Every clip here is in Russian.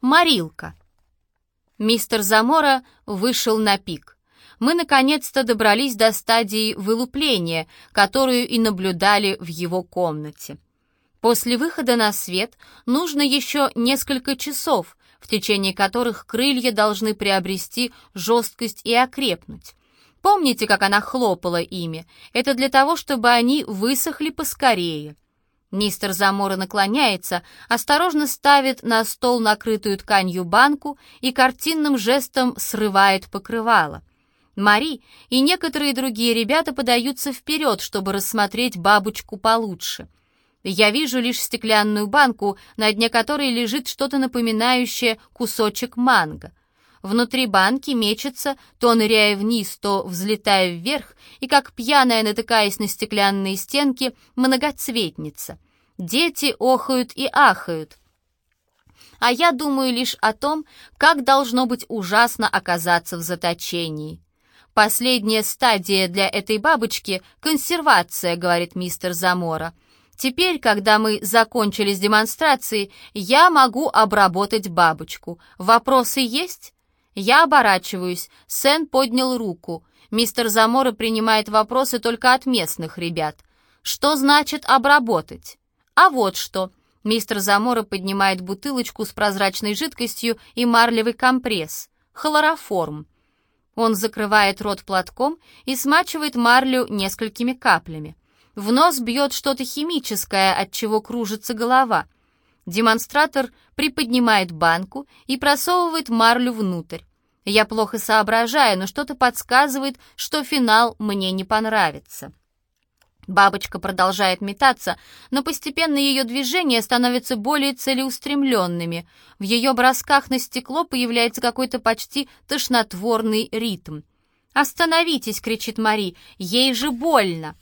Морилка. Мистер Замора вышел на пик. Мы наконец-то добрались до стадии вылупления, которую и наблюдали в его комнате. После выхода на свет нужно еще несколько часов, в течение которых крылья должны приобрести жесткость и окрепнуть. Помните, как она хлопала ими? Это для того, чтобы они высохли поскорее. Мистер Замора наклоняется, осторожно ставит на стол накрытую тканью банку и картинным жестом срывает покрывало. Мари и некоторые другие ребята подаются вперед, чтобы рассмотреть бабочку получше. Я вижу лишь стеклянную банку, на дне которой лежит что-то напоминающее кусочек манго. Внутри банки мечется, то ныряя вниз, то взлетая вверх, и как пьяная, натыкаясь на стеклянные стенки, многоцветница. Дети охают и ахают. А я думаю лишь о том, как должно быть ужасно оказаться в заточении. Последняя стадия для этой бабочки — консервация, говорит мистер Замора. Теперь, когда мы закончили с демонстрацией, я могу обработать бабочку. Вопросы есть? Я оборачиваюсь. Сен поднял руку. Мистер Замора принимает вопросы только от местных ребят. Что значит обработать? А вот что. Мистер Замора поднимает бутылочку с прозрачной жидкостью и марлевый компресс. Хлороформ. Он закрывает рот платком и смачивает марлю несколькими каплями. В нос бьет что-то химическое, от чего кружится голова. Демонстратор приподнимает банку и просовывает марлю внутрь. Я плохо соображаю, но что-то подсказывает, что финал мне не понравится. Бабочка продолжает метаться, но постепенно ее движения становятся более целеустремленными. В ее бросках на стекло появляется какой-то почти тошнотворный ритм. «Остановитесь!» — кричит Мари. «Ей же больно!»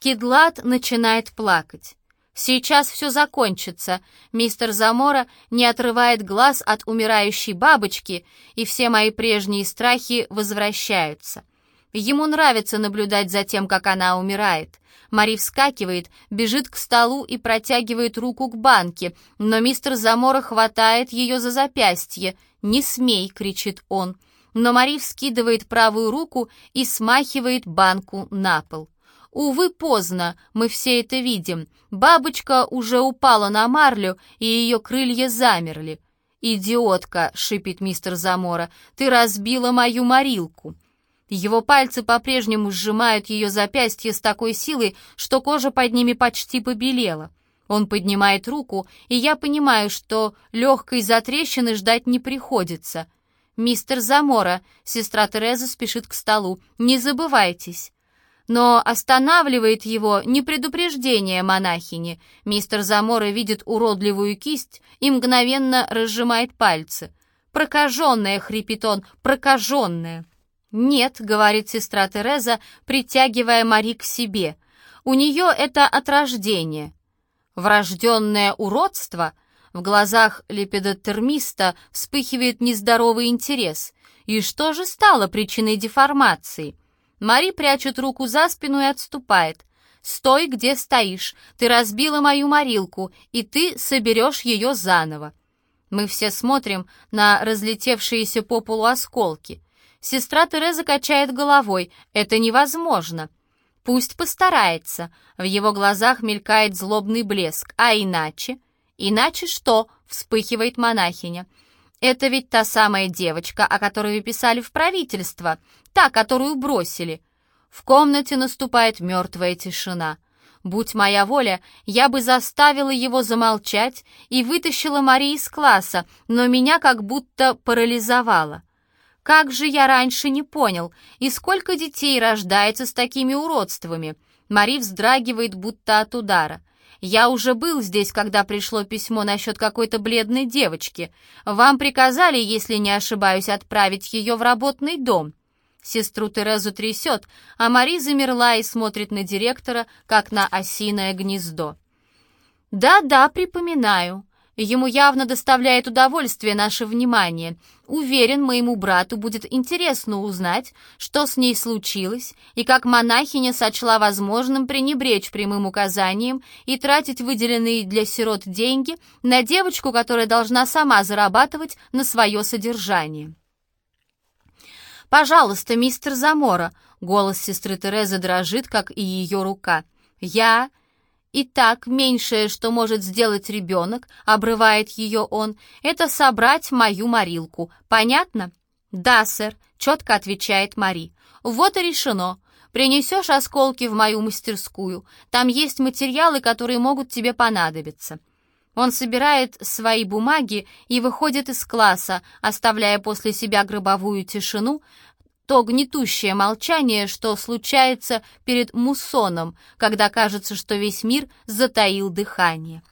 Кедлат начинает плакать. Сейчас все закончится. Мистер Замора не отрывает глаз от умирающей бабочки, и все мои прежние страхи возвращаются. Ему нравится наблюдать за тем, как она умирает. Мари вскакивает, бежит к столу и протягивает руку к банке, но мистер Замора хватает ее за запястье. «Не смей!» — кричит он. Но Мари вскидывает правую руку и смахивает банку на пол. Увы, поздно, мы все это видим. Бабочка уже упала на марлю, и ее крылья замерли. «Идиотка!» — шипит мистер Замора. «Ты разбила мою морилку!» Его пальцы по-прежнему сжимают ее запястье с такой силой, что кожа под ними почти побелела. Он поднимает руку, и я понимаю, что легкой затрещины ждать не приходится. «Мистер Замора», — сестра Тереза спешит к столу, — «не забывайтесь». Но останавливает его не предупреждение монахини. Мистер Замора видит уродливую кисть и мгновенно разжимает пальцы. «Прокаженная!» — хрипит он. «Прокаженная!» «Нет», — говорит сестра Тереза, притягивая Мари к себе. «У нее это от рождения». «Врожденное уродство?» В глазах лепидотермиста вспыхивает нездоровый интерес. И что же стало причиной деформации? Мари прячет руку за спину и отступает. «Стой, где стоишь. Ты разбила мою морилку, и ты соберешь ее заново». Мы все смотрим на разлетевшиеся по полу осколки. Сестра Тереза качает головой. «Это невозможно». «Пусть постарается». В его глазах мелькает злобный блеск. «А иначе?» «Иначе что?» — вспыхивает монахиня. «Это ведь та самая девочка, о которой вы писали в правительство, та, которую бросили». В комнате наступает мертвая тишина. Будь моя воля, я бы заставила его замолчать и вытащила Мари из класса, но меня как будто парализовало. Как же я раньше не понял, и сколько детей рождается с такими уродствами? Мари вздрагивает, будто от удара. Я уже был здесь, когда пришло письмо насчет какой-то бледной девочки. Вам приказали, если не ошибаюсь, отправить ее в работный дом». Сестру Терезу трясет, а Мари замерла и смотрит на директора, как на осиное гнездо. «Да-да, припоминаю. Ему явно доставляет удовольствие наше внимание. Уверен, моему брату будет интересно узнать, что с ней случилось, и как монахиня сочла возможным пренебречь прямым указанием и тратить выделенные для сирот деньги на девочку, которая должна сама зарабатывать на свое содержание. «Пожалуйста, мистер Замора», — голос сестры Терезы дрожит, как и ее рука. «Я...» Итак, меньшее, что может сделать ребенок, обрывает ее он, это собрать мою морилку. Понятно? Да, сэр, четко отвечает Мари. Вот и решено. Принесешь осколки в мою мастерскую. Там есть материалы, которые могут тебе понадобиться. Он собирает свои бумаги и выходит из класса, оставляя после себя гробовую тишину, то гнетущее молчание, что случается перед муссоном, когда кажется, что весь мир затаил дыхание.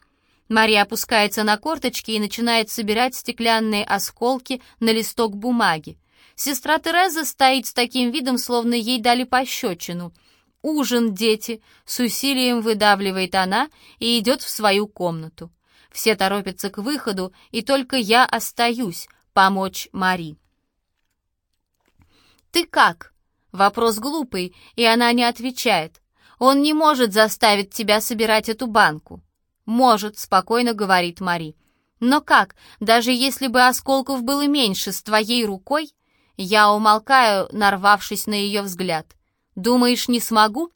Мария опускается на корточки и начинает собирать стеклянные осколки на листок бумаги. Сестра Тереза стоит с таким видом, словно ей дали пощечину. «Ужин, дети!» — с усилием выдавливает она и идет в свою комнату. Все торопятся к выходу, и только я остаюсь помочь Мари. «Ты как?» Вопрос глупый, и она не отвечает. «Он не может заставить тебя собирать эту банку». «Может», — спокойно говорит Мари. «Но как, даже если бы осколков было меньше с твоей рукой?» Я умолкаю, нарвавшись на ее взгляд. «Думаешь, не смогу?»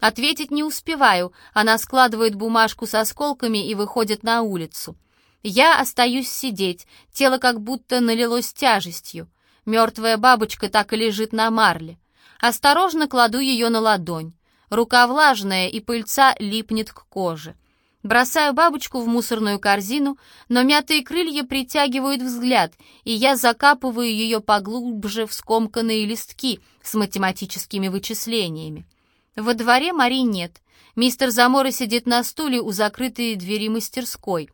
Ответить не успеваю, она складывает бумажку с осколками и выходит на улицу. Я остаюсь сидеть, тело как будто налилось тяжестью. Мертвая бабочка так и лежит на марле. Осторожно кладу ее на ладонь. Рука влажная, и пыльца липнет к коже. Бросаю бабочку в мусорную корзину, но мятые крылья притягивают взгляд, и я закапываю ее поглубже в скомканные листки с математическими вычислениями. Во дворе Мари нет. Мистер Замора сидит на стуле у закрытой двери мастерской.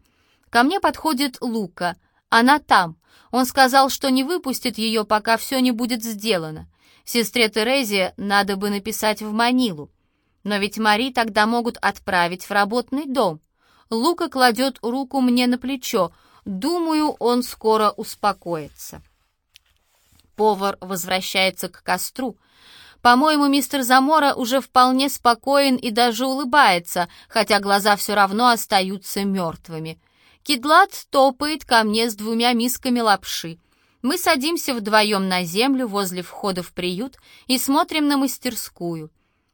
Ко мне подходит Лука. Она там, он сказал, что не выпустит ее, пока все не будет сделано. Сестре Терезе надо бы написать в Манилу. Но ведь Мари тогда могут отправить в работный дом. Лука кладет руку мне на плечо. Думаю, он скоро успокоится. Повар возвращается к костру. По-моему, мистер Замора уже вполне спокоен и даже улыбается, хотя глаза все равно остаются мертвыми. Кедлат топает ко мне с двумя мисками лапши. Мы садимся вдвоем на землю возле входа в приют и смотрим на мастерскую.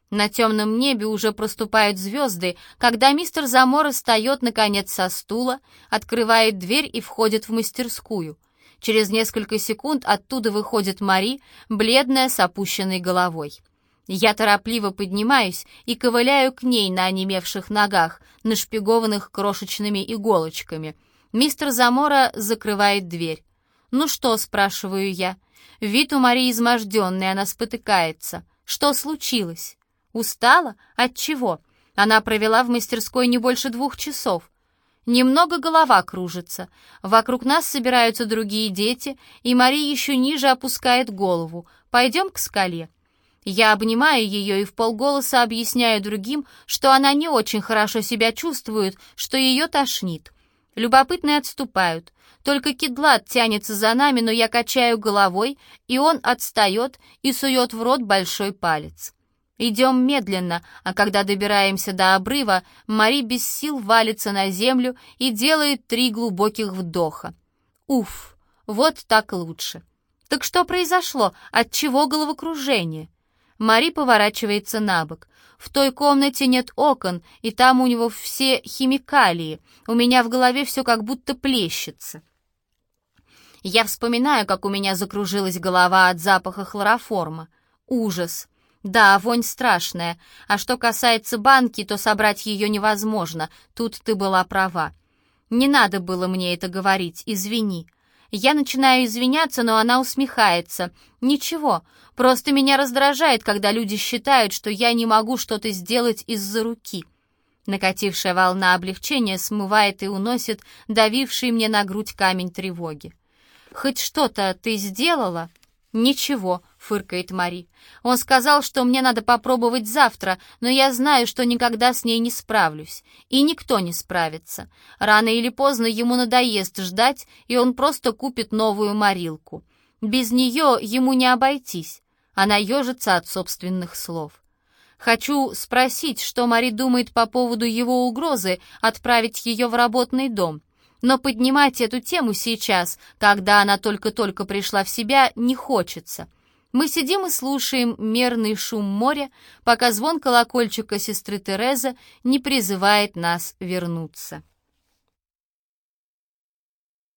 На темном небе уже проступают звезды, когда мистер Замора встает, наконец, со стула, открывает дверь и входит в мастерскую. Через несколько секунд оттуда выходит Мари, бледная, с опущенной головой. Я торопливо поднимаюсь и ковыляю к ней на онемевших ногах, нашпигованных крошечными иголочками. Мистер Замора закрывает дверь. «Ну что?» — спрашиваю я. Вид у Марии изможденный, она спотыкается. «Что случилось?» «Устала? От чего?» Она провела в мастерской не больше двух часов. Немного голова кружится. Вокруг нас собираются другие дети, и Мария еще ниже опускает голову. «Пойдем к скале». Я обнимаю ее и в полголоса объясняю другим, что она не очень хорошо себя чувствует, что ее тошнит. Любопытные отступают. Только кедлат тянется за нами, но я качаю головой, и он отстает и сует в рот большой палец. Идем медленно, а когда добираемся до обрыва, Мари без сил валится на землю и делает три глубоких вдоха. Уф, вот так лучше. Так что произошло? От чего головокружение? Мари поворачивается на бок. В той комнате нет окон, и там у него все химикалии. У меня в голове все как будто плещется. Я вспоминаю, как у меня закружилась голова от запаха хлороформа. Ужас. Да, вонь страшная. А что касается банки, то собрать ее невозможно. Тут ты была права. Не надо было мне это говорить, извини. Я начинаю извиняться, но она усмехается. «Ничего, просто меня раздражает, когда люди считают, что я не могу что-то сделать из-за руки». Накатившая волна облегчения смывает и уносит давивший мне на грудь камень тревоги. «Хоть что-то ты сделала?» «Ничего», — фыркает Мари. «Он сказал, что мне надо попробовать завтра, но я знаю, что никогда с ней не справлюсь. И никто не справится. Рано или поздно ему надоест ждать, и он просто купит новую морилку. Без нее ему не обойтись». Она ежится от собственных слов. Хочу спросить, что Мари думает по поводу его угрозы отправить ее в работный дом. Но поднимать эту тему сейчас, когда она только-только пришла в себя, не хочется. Мы сидим и слушаем мерный шум моря, пока звон колокольчика сестры Терезы не призывает нас вернуться.